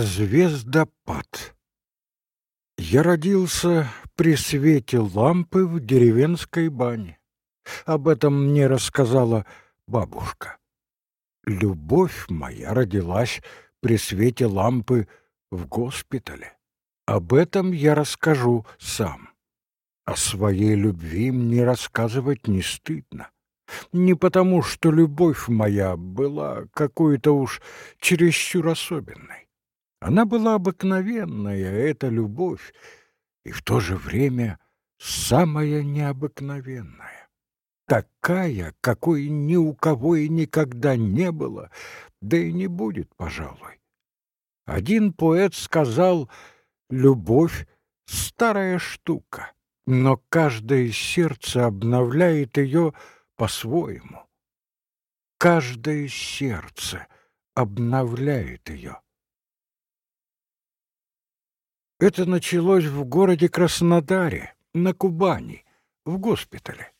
Звездопад Я родился при свете лампы в деревенской бане. Об этом мне рассказала бабушка. Любовь моя родилась при свете лампы в госпитале. Об этом я расскажу сам. О своей любви мне рассказывать не стыдно. Не потому, что любовь моя была какой-то уж чересчур особенной. Она была обыкновенная, эта любовь, и в то же время самая необыкновенная. Такая, какой ни у кого и никогда не было, да и не будет, пожалуй. Один поэт сказал «любовь — старая штука, но каждое сердце обновляет ее по-своему. Каждое сердце обновляет ее. Это началось в городе Краснодаре, на Кубани, в госпитале.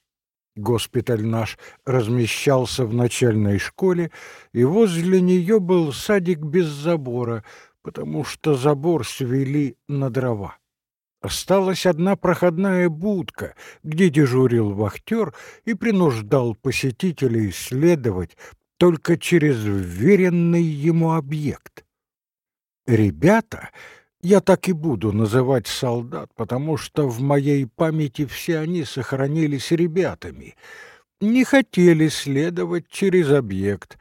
Госпиталь наш размещался в начальной школе, и возле нее был садик без забора, потому что забор свели на дрова. Осталась одна проходная будка, где дежурил вахтер и принуждал посетителей исследовать только через вверенный ему объект. Ребята я так и буду называть солдат, потому что в моей памяти все они сохранились ребятами. Не хотели следовать через объект,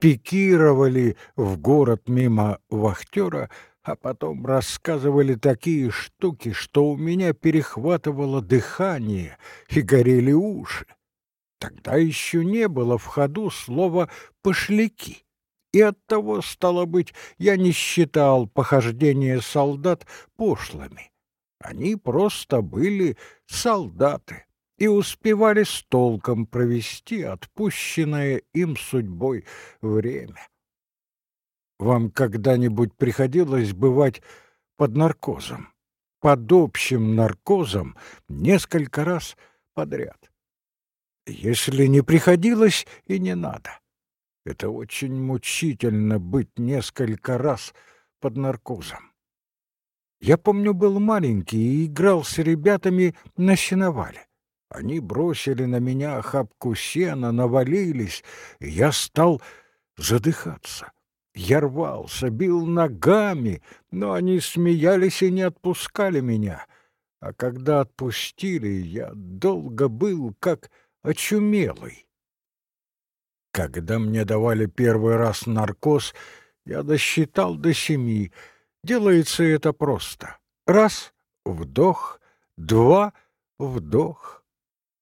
пикировали в город мимо вахтера, а потом рассказывали такие штуки, что у меня перехватывало дыхание и горели уши. Тогда еще не было в ходу слова «пошляки» и оттого, стало быть, я не считал похождения солдат пошлыми. Они просто были солдаты и успевали с толком провести отпущенное им судьбой время. Вам когда-нибудь приходилось бывать под наркозом, под общим наркозом несколько раз подряд? Если не приходилось, и не надо. Это очень мучительно быть несколько раз под наркозом. Я помню, был маленький и играл с ребятами на сеновале. Они бросили на меня охапку сена, навалились, я стал задыхаться. Я рвался, бил ногами, но они смеялись и не отпускали меня. А когда отпустили, я долго был как очумелый. Когда мне давали первый раз наркоз, я досчитал до семи. Делается это просто. Раз — вдох, два — вдох.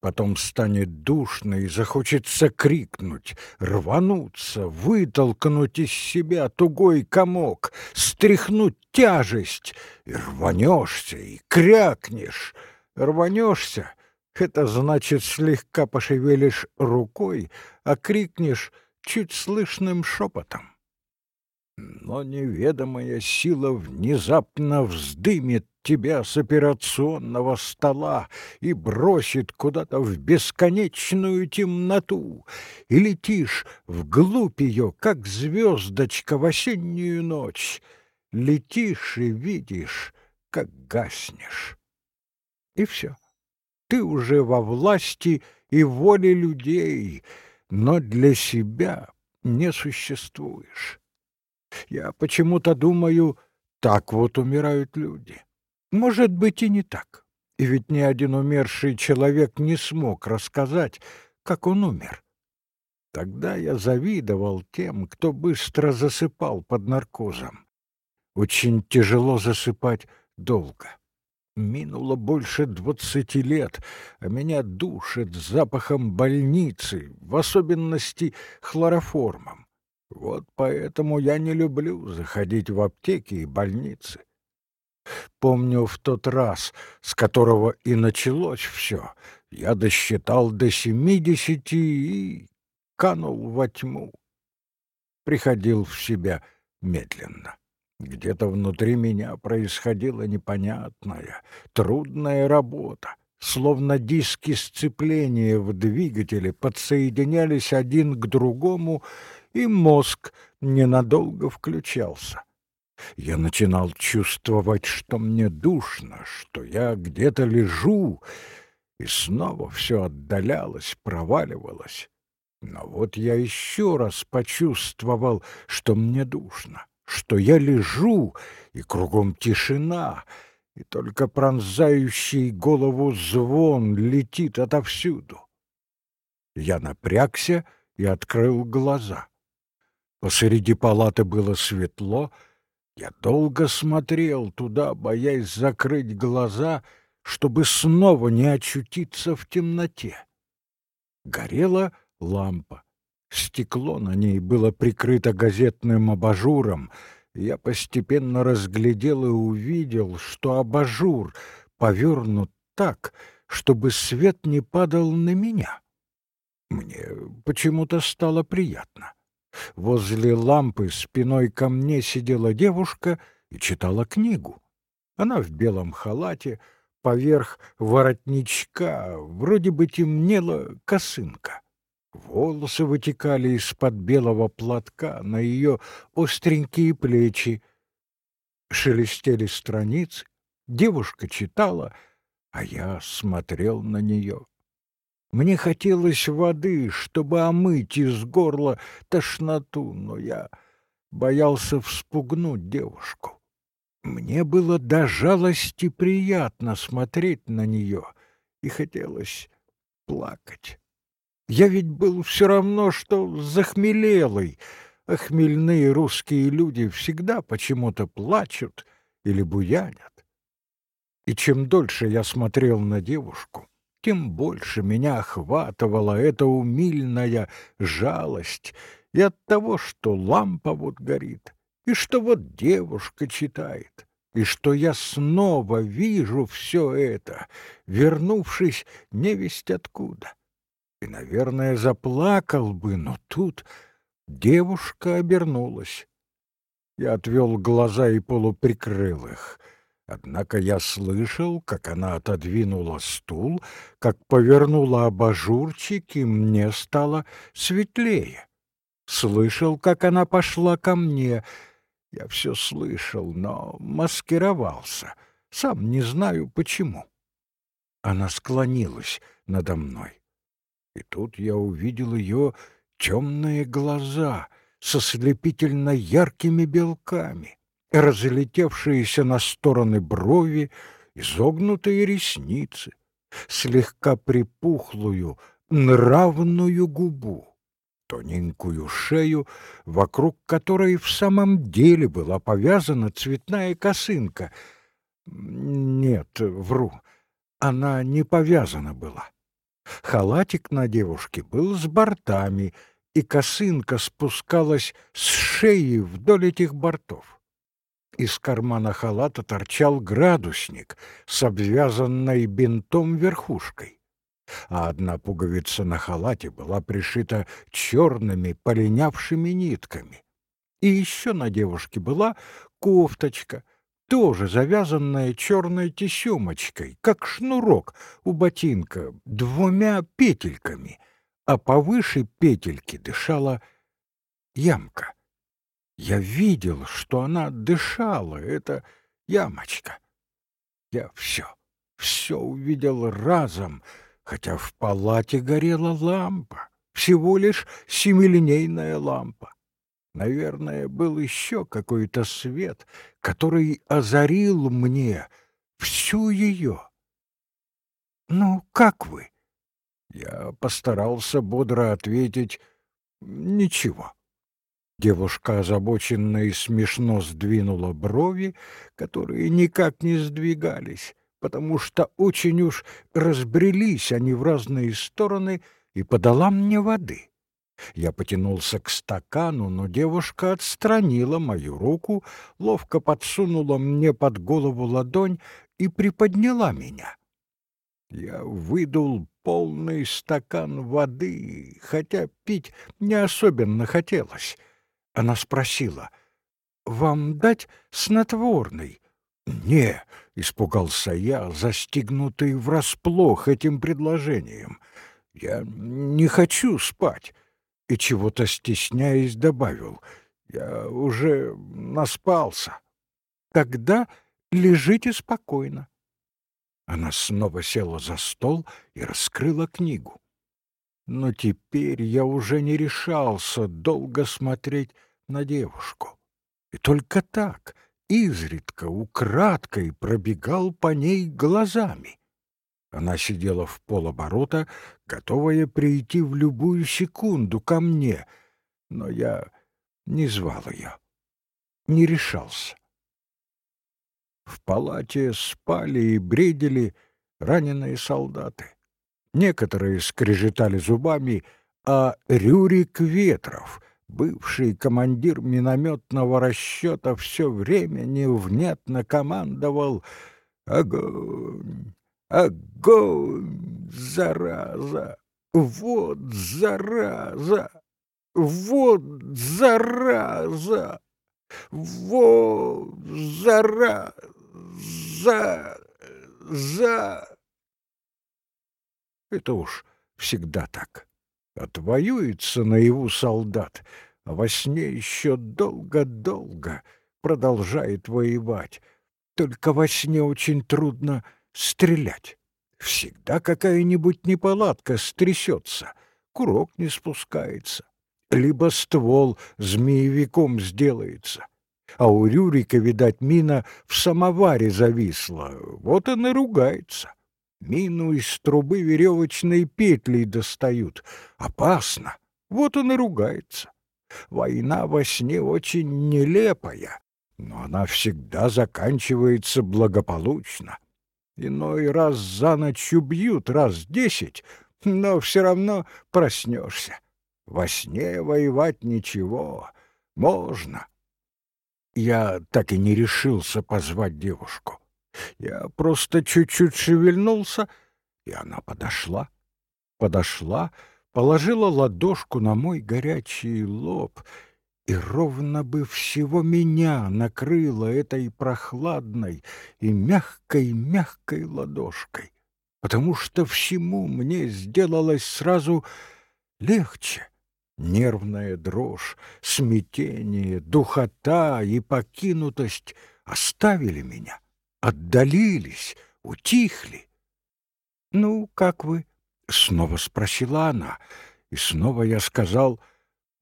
Потом станет душно и захочется крикнуть, рвануться, вытолкнуть из себя тугой комок, стряхнуть тяжесть, и рванешься, и крякнешь. Рванешься — это значит, слегка пошевелишь рукой, а крикнешь чуть слышным шепотом. Но неведомая сила внезапно вздымет тебя с операционного стола и бросит куда-то в бесконечную темноту, и летишь вглубь ее, как звездочка в осеннюю ночь. Летишь и видишь, как гаснешь. И все ты уже во власти и воле людей, но для себя не существуешь. Я почему-то думаю, так вот умирают люди. Может быть, и не так. И ведь ни один умерший человек не смог рассказать, как он умер. Тогда я завидовал тем, кто быстро засыпал под наркозом. Очень тяжело засыпать долго. Минуло больше двадцати лет, а меня душит запахом больницы, в особенности хлороформом. Вот поэтому я не люблю заходить в аптеки и больницы. Помню в тот раз, с которого и началось все, я досчитал до семидесяти и канул во тьму. Приходил в себя медленно. Где-то внутри меня происходила непонятная, трудная работа, словно диски сцепления в двигателе подсоединялись один к другому, и мозг ненадолго включался. Я начинал чувствовать, что мне душно, что я где-то лежу, и снова все отдалялось, проваливалось. Но вот я еще раз почувствовал, что мне душно, что я лежу, и кругом тишина, и только пронзающий голову звон летит отовсюду. Я напрягся и открыл глаза. Посреди палаты было светло, я долго смотрел туда, боясь закрыть глаза, чтобы снова не очутиться в темноте. Горела лампа. Стекло на ней было прикрыто газетным абажуром. Я постепенно разглядел и увидел, что абажур повернут так, чтобы свет не падал на меня. Мне почему-то стало приятно. Возле лампы спиной ко мне сидела девушка и читала книгу. Она в белом халате, поверх воротничка, вроде бы темнела косынка. Волосы вытекали из-под белого платка на ее остренькие плечи. Шелестели страницы, девушка читала, а я смотрел на нее. Мне хотелось воды, чтобы омыть из горла тошноту, но я боялся вспугнуть девушку. Мне было до жалости приятно смотреть на нее, и хотелось плакать. Я ведь был все равно, что захмелелый, а хмельные русские люди всегда почему-то плачут или буянят. И чем дольше я смотрел на девушку, тем больше меня охватывала эта умильная жалость и от того, что лампа вот горит, и что вот девушка читает, и что я снова вижу все это, вернувшись невесть откуда. И, наверное, заплакал бы, но тут девушка обернулась. Я отвел глаза и полуприкрыл их — Однако я слышал, как она отодвинула стул, как повернула абажурчик, и мне стало светлее. Слышал, как она пошла ко мне. Я все слышал, но маскировался. Сам не знаю, почему. Она склонилась надо мной. И тут я увидел ее темные глаза со слепительно яркими белками разлетевшиеся на стороны брови, изогнутые ресницы, слегка припухлую, нравную губу, тоненькую шею, вокруг которой в самом деле была повязана цветная косынка. Нет, вру, она не повязана была. Халатик на девушке был с бортами, и косынка спускалась с шеи вдоль этих бортов. Из кармана халата торчал градусник с обвязанной бинтом верхушкой, а одна пуговица на халате была пришита черными полинявшими нитками. И еще на девушке была кофточка, тоже завязанная черной тесемочкой, как шнурок у ботинка, двумя петельками, а повыше петельки дышала ямка. Я видел, что она дышала, это ямочка. Я все, все увидел разом, хотя в палате горела лампа, всего лишь семилинейная лампа. Наверное, был еще какой-то свет, который озарил мне всю ее. «Ну, как вы?» Я постарался бодро ответить «Ничего». Девушка озабоченно и смешно сдвинула брови, которые никак не сдвигались, потому что очень уж разбрелись они в разные стороны, и подала мне воды. Я потянулся к стакану, но девушка отстранила мою руку, ловко подсунула мне под голову ладонь и приподняла меня. Я выдул полный стакан воды, хотя пить не особенно хотелось. Она спросила, «Вам дать снотворный?» «Не», — испугался я, застигнутый врасплох этим предложением. «Я не хочу спать». И чего-то стесняясь добавил, «Я уже наспался, тогда лежите спокойно. Она снова села за стол и раскрыла книгу. Но теперь я уже не решался долго смотреть на девушку. И только так, изредка, украдкой пробегал по ней глазами. Она сидела в полоборота, готовая прийти в любую секунду ко мне, но я не звал ее, не решался. В палате спали и бредили раненые солдаты. Некоторые скрежетали зубами, а Рюрик Ветров, бывший командир минометного расчета, все время невнятно командовал «Огонь! Огонь! Зараза! Вот зараза! Вот зараза! Вот зараза! за... за... Это уж всегда так. Отвоюется наяву солдат, а во сне еще долго-долго продолжает воевать. Только во сне очень трудно стрелять. Всегда какая-нибудь неполадка стрясется, курок не спускается, либо ствол змеевиком сделается а у Рюрика, видать, мина в самоваре зависла, вот он и ругается. Мину из трубы веревочной петли достают. Опасно. Вот он и ругается. Война во сне очень нелепая, но она всегда заканчивается благополучно. Иной раз за ночь убьют, раз десять, но все равно проснешься. Во сне воевать ничего, можно. Я так и не решился позвать девушку. Я просто чуть-чуть шевельнулся, и она подошла. Подошла, положила ладошку на мой горячий лоб, и ровно бы всего меня накрыла этой прохладной и мягкой-мягкой ладошкой, потому что всему мне сделалось сразу легче Нервная дрожь, смятение, духота и покинутость оставили меня, отдалились, утихли. «Ну, как вы?» — снова спросила она, и снова я сказал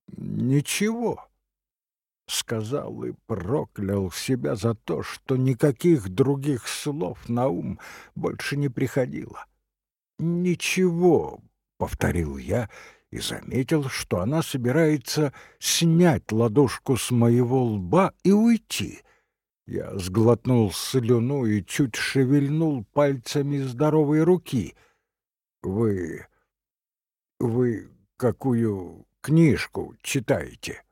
«Ничего». Сказал и проклял себя за то, что никаких других слов на ум больше не приходило. «Ничего», — повторил я, и заметил, что она собирается снять ладошку с моего лба и уйти. Я сглотнул слюну и чуть шевельнул пальцами здоровой руки. «Вы... вы какую книжку читаете?»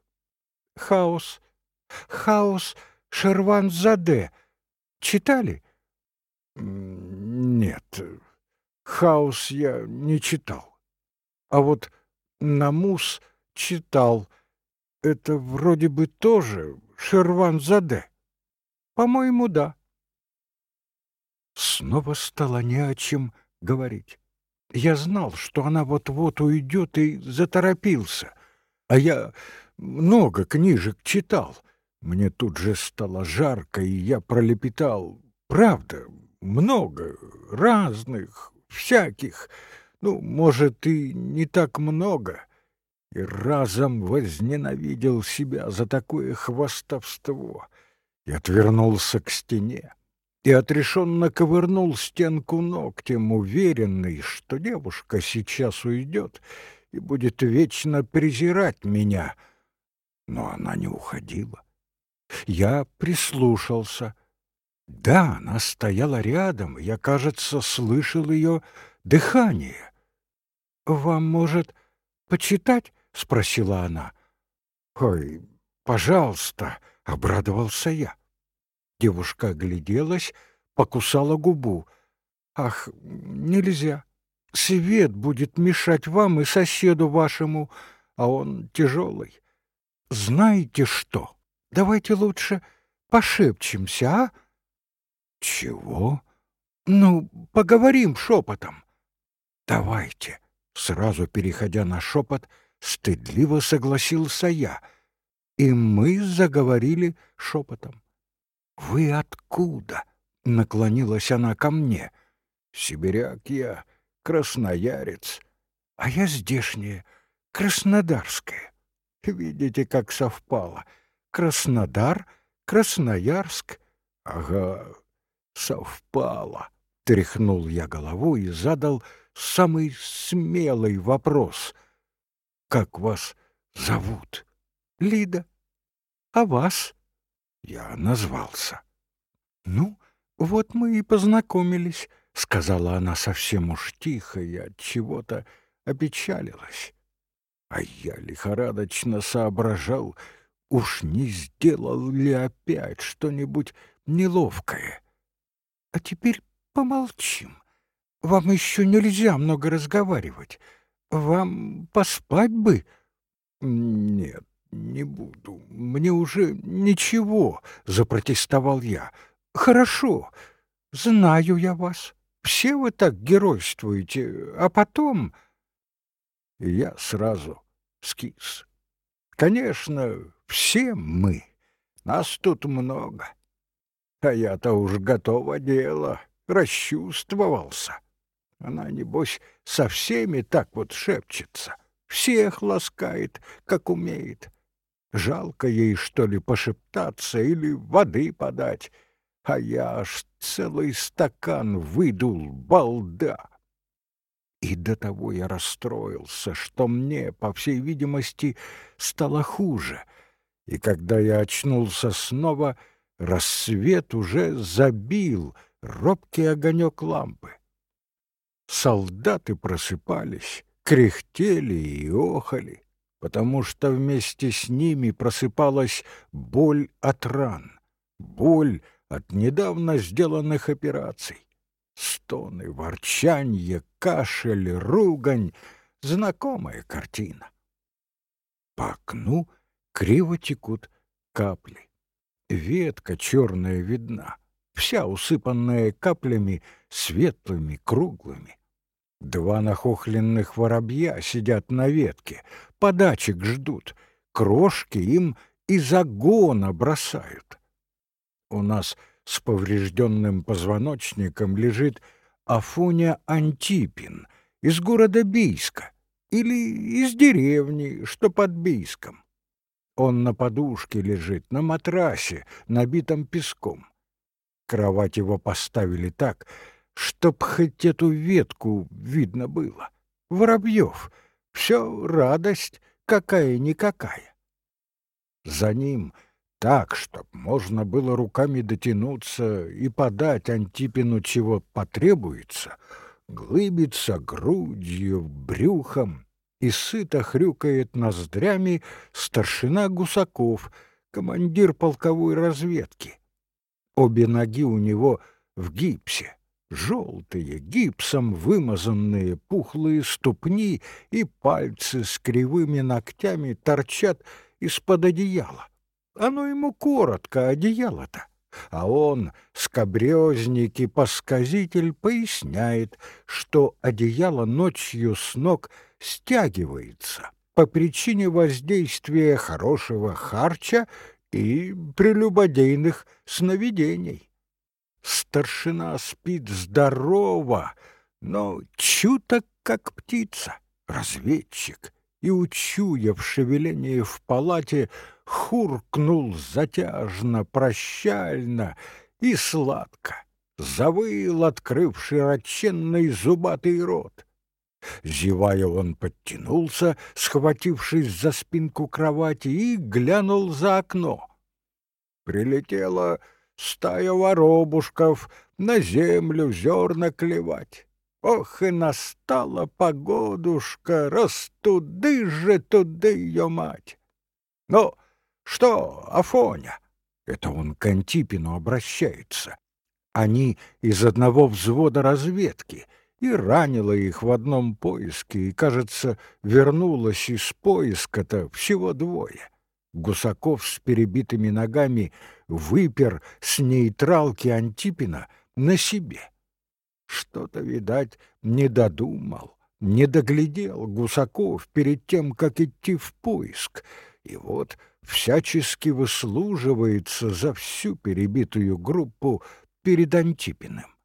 «Хаос. Хаос Шерванзаде. Читали?» «Нет, хаос я не читал. А вот Намус читал. Это вроде бы тоже Шерван-Заде. По-моему, да. Снова стало не о чем говорить. Я знал, что она вот-вот уйдет, и заторопился. А я много книжек читал. Мне тут же стало жарко, и я пролепетал. Правда, много, разных, всяких ну, может, и не так много, и разом возненавидел себя за такое хвастовство и отвернулся к стене и отрешенно ковырнул стенку ногтем, уверенный, что девушка сейчас уйдет и будет вечно презирать меня. Но она не уходила. Я прислушался. Да, она стояла рядом, я, кажется, слышал ее дыхание. «Вам, может, почитать?» — спросила она. «Ой, пожалуйста», — обрадовался я. Девушка огляделась, покусала губу. «Ах, нельзя. Свет будет мешать вам и соседу вашему, а он тяжелый. Знаете что? Давайте лучше пошепчемся, а?» «Чего?» «Ну, поговорим шепотом». «Давайте». Сразу переходя на шепот, стыдливо согласился я, и мы заговорили шепотом. вы откуда?» — наклонилась она ко мне. «Сибиряк я, красноярец, а я здешняя, краснодарская. Видите, как совпало. Краснодар, Красноярск. Ага, совпало. Тряхнул я головой и задал самый смелый вопрос. «Как вас зовут?» «Лида. А вас?» Я назвался. «Ну, вот мы и познакомились», — сказала она совсем уж тихо и от чего-то опечалилась. А я лихорадочно соображал, уж не сделал ли опять что-нибудь неловкое. А теперь помолчим. Вам еще нельзя много разговаривать. Вам поспать бы? Нет, не буду. Мне уже ничего, запротестовал я. Хорошо, знаю я вас. Все вы так геройствуете, а потом... Я сразу скис. Конечно, все мы. Нас тут много. А я-то уж готово дело, расчувствовался. Она, небось, со всеми так вот шепчется, всех ласкает, как умеет. Жалко ей, что ли, пошептаться или воды подать, а я аж целый стакан выдул, балда. И до того я расстроился, что мне, по всей видимости, стало хуже. И когда я очнулся снова, рассвет уже забил робкий огонек лампы. Солдаты просыпались, кряхтели и охали, потому что вместе с ними просыпалась боль от ран, боль от недавно сделанных операций. Стоны, ворчанье, кашель, ругань — знакомая картина. По окну криво текут капли. Ветка черная видна, вся усыпанная каплями, светлыми, круглыми. Два нахохленных воробья сидят на ветке, подачек ждут, крошки им из загона бросают. У нас — с поврежденным позвоночником лежит Афоня Антипин из города Бийска или из деревни, что под Бийском. Он на подушке лежит, на матрасе, набитом песком. Кровать его поставили так, чтоб хоть эту ветку видно было. Воробьев, все радость какая-никакая. За ним — так, чтоб можно было руками дотянуться и подать Антипину, чего потребуется, глыбится грудью, брюхом и сыто хрюкает ноздрями старшина Гусаков, командир полковой разведки. Обе ноги у него в гипсе, желтые, гипсом вымазанные пухлые ступни и пальцы с кривыми ногтями торчат из-под одеяла. Оно ему коротко, одеяло-то. А он, скобрезник и посказитель, поясняет, что одеяло ночью с ног стягивается по причине воздействия хорошего харча и прелюбодейных сновидений. Старшина спит здорово, но чуток, как птица, разведчик, и, учуяв шевеление в палате, хуркнул затяжно, прощально и сладко, завыл, открыв широченный зубатый рот. Зевая, он подтянулся, схватившись за спинку кровати, и глянул за окно. Прилетела стая воробушков на землю зерна клевать. Ох, и настала погодушка, растуды же туды ее мать! Но что, Афоня? Это он к Антипину обращается. Они из одного взвода разведки, и ранила их в одном поиске, и, кажется, вернулась из поиска-то всего двое. Гусаков с перебитыми ногами выпер с нейтралки Антипина на себе. Что-то, видать, не додумал, не доглядел Гусаков перед тем, как идти в поиск, и вот всячески выслуживается за всю перебитую группу перед Антипиным.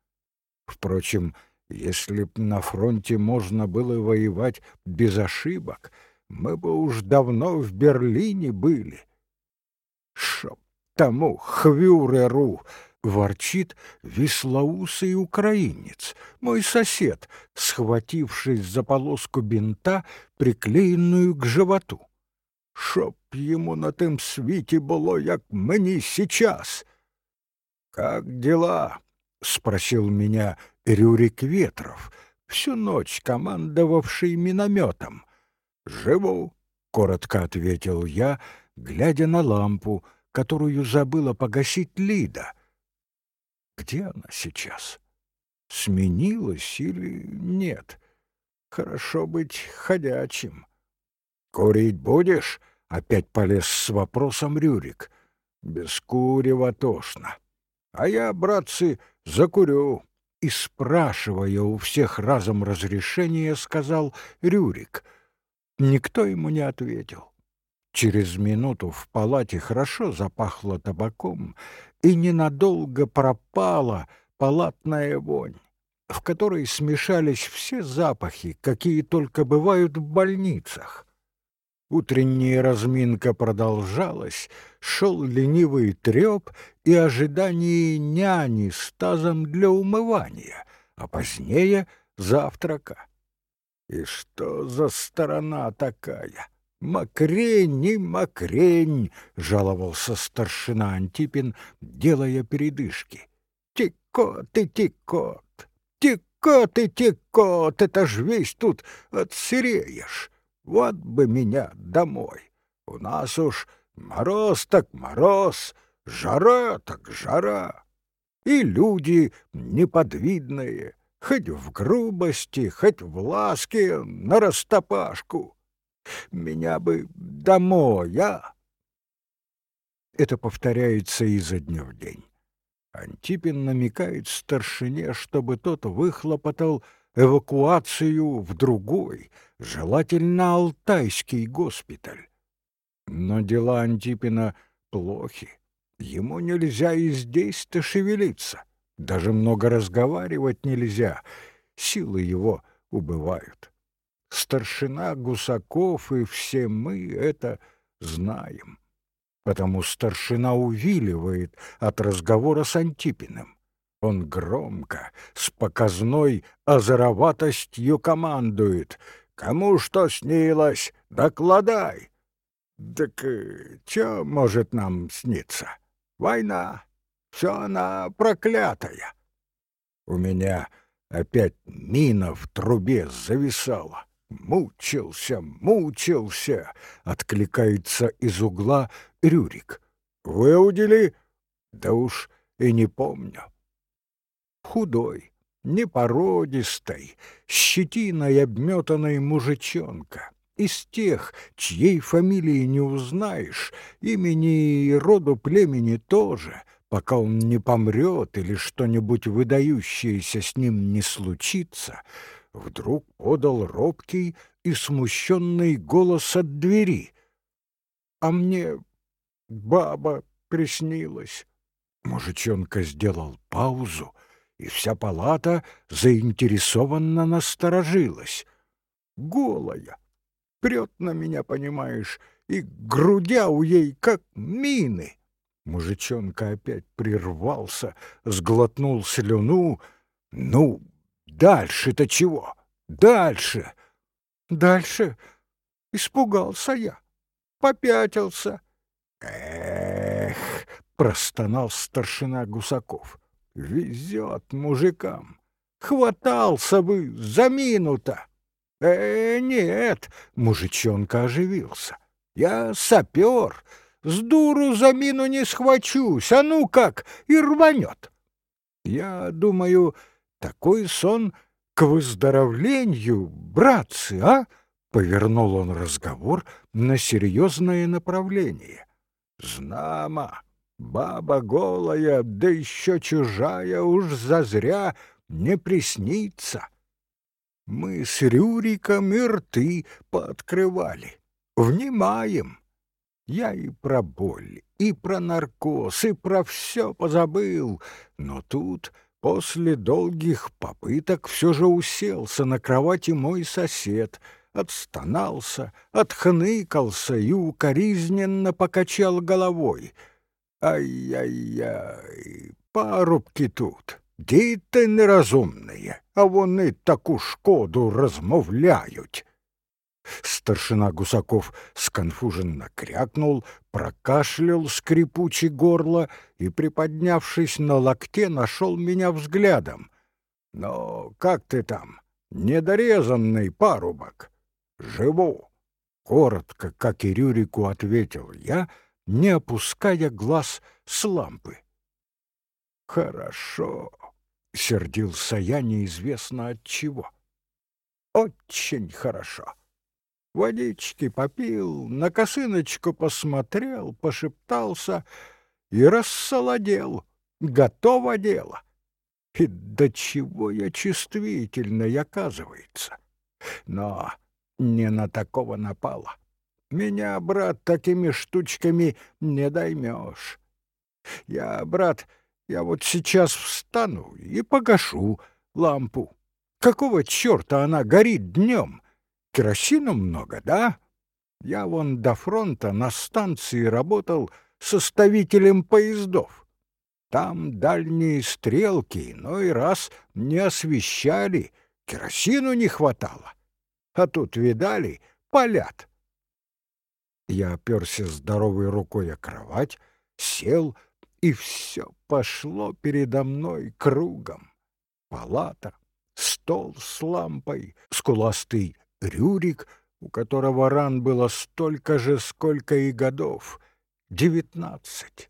Впрочем, если б на фронте можно было воевать без ошибок, мы бы уж давно в Берлине были. Шоп тому хвюреру ворчит веслоусый украинец, мой сосед, схватившись за полоску бинта, приклеенную к животу. Щоб ему на тем свете было, як мені сейчас. Как дела? спросил меня Рюрик Ветров, всю ночь командовавший минометом. Живу, коротко ответил я, глядя на лампу, которую забыла погасить Лида. Где она сейчас? Сменилась или нет? Хорошо быть ходячим. Курить будешь? Опять полез с вопросом Рюрик. Без курева тошно. А я, братцы, закурю. И, спрашивая у всех разом разрешения, сказал Рюрик. Никто ему не ответил. Через минуту в палате хорошо запахло табаком, и ненадолго пропала палатная вонь, в которой смешались все запахи, какие только бывают в больницах. Утренняя разминка продолжалась, шел ленивый треп и ожидание няни с тазом для умывания, а позднее — завтрака. И что за сторона такая? «Макрень и макрень!» — жаловался старшина Антипин, делая передышки. «Текот и текот! Текот и текот! Это ж весь тут отсыреешь! Вот бы меня домой! У нас уж мороз так мороз, жара так жара! И люди неподвидные, хоть в грубости, хоть в ласке, на растопашку!» Меня бы домой, а? Это повторяется изо дня в день. Антипин намекает старшине, чтобы тот выхлопотал эвакуацию в другой, желательно Алтайский госпиталь. Но дела Антипина плохи. Ему нельзя и здесь-то шевелиться. Даже много разговаривать нельзя. Силы его убывают. Старшина Гусаков и все мы это знаем. Потому старшина увиливает от разговора с Антипиным. Он громко, с показной озороватостью командует. «Кому что снилось, докладай!» «Так э, чё может нам сниться? Война. Все она проклятая». У меня опять мина в трубе зависала. «Мучился, мучился!» — откликается из угла Рюрик. «Выудили?» «Да уж и не помню». Худой, непородистый, щетиной обметанный мужичонка. Из тех, чьей фамилии не узнаешь, имени и роду племени тоже, пока он не помрет или что-нибудь выдающееся с ним не случится — вдруг подал робкий и смущенный голос от двери. «А мне баба приснилась». Мужичонка сделал паузу, и вся палата заинтересованно насторожилась. «Голая! Прет на меня, понимаешь, и грудя у ей как мины!» Мужичонка опять прервался, сглотнул слюну. «Ну, Дальше-то чего? Дальше. Дальше испугался я, попятился. Эх, простонал старшина Гусаков. Везет мужикам. Хватался бы за минута. Э, нет, мужичонка оживился. Я сапер, с дуру за мину не схвачусь, а ну как, и рванет. Я думаю, такой сон к выздоровлению, братцы, а? Повернул он разговор на серьезное направление. Знамо, баба голая, да еще чужая, уж зазря не приснится. Мы с Рюриком и рты пооткрывали. Внимаем. Я и про боль, и про наркоз, и про все позабыл, но тут, после долгих попыток, все же уселся на кровати мой сосед, отстонался, отхныкался и укоризненно покачал головой. Ай-яй-яй, парубки тут, діти неразумные, а вони таку шкоду розмовляють. Старшина Гусаков сконфуженно крякнул, прокашлял скрипучий горло и, приподнявшись на локте, нашел меня взглядом. «Но как ты там, недорезанный парубок?» «Живу!» — коротко, как и Рюрику, ответил я, не опуская глаз с лампы. «Хорошо!» — сердился я неизвестно от чего. «Очень хорошо!» водички попил, на косыночку посмотрел, пошептался и рассолодел. Готово дело. И до чего я чувствительный, оказывается. Но не на такого напало. Меня, брат, такими штучками не доймешь. Я, брат, я вот сейчас встану и погашу лампу. Какого черта она горит днем? Керосину много, да? Я вон до фронта на станции работал составителем поездов. Там дальние стрелки иной раз не освещали, керосину не хватало. А тут, видали, палят. Я оперся здоровой рукой о кровать, сел, и все пошло передо мной кругом. Палата, стол с лампой, скуластый Рюрик, у которого ран было столько же, сколько и годов — девятнадцать.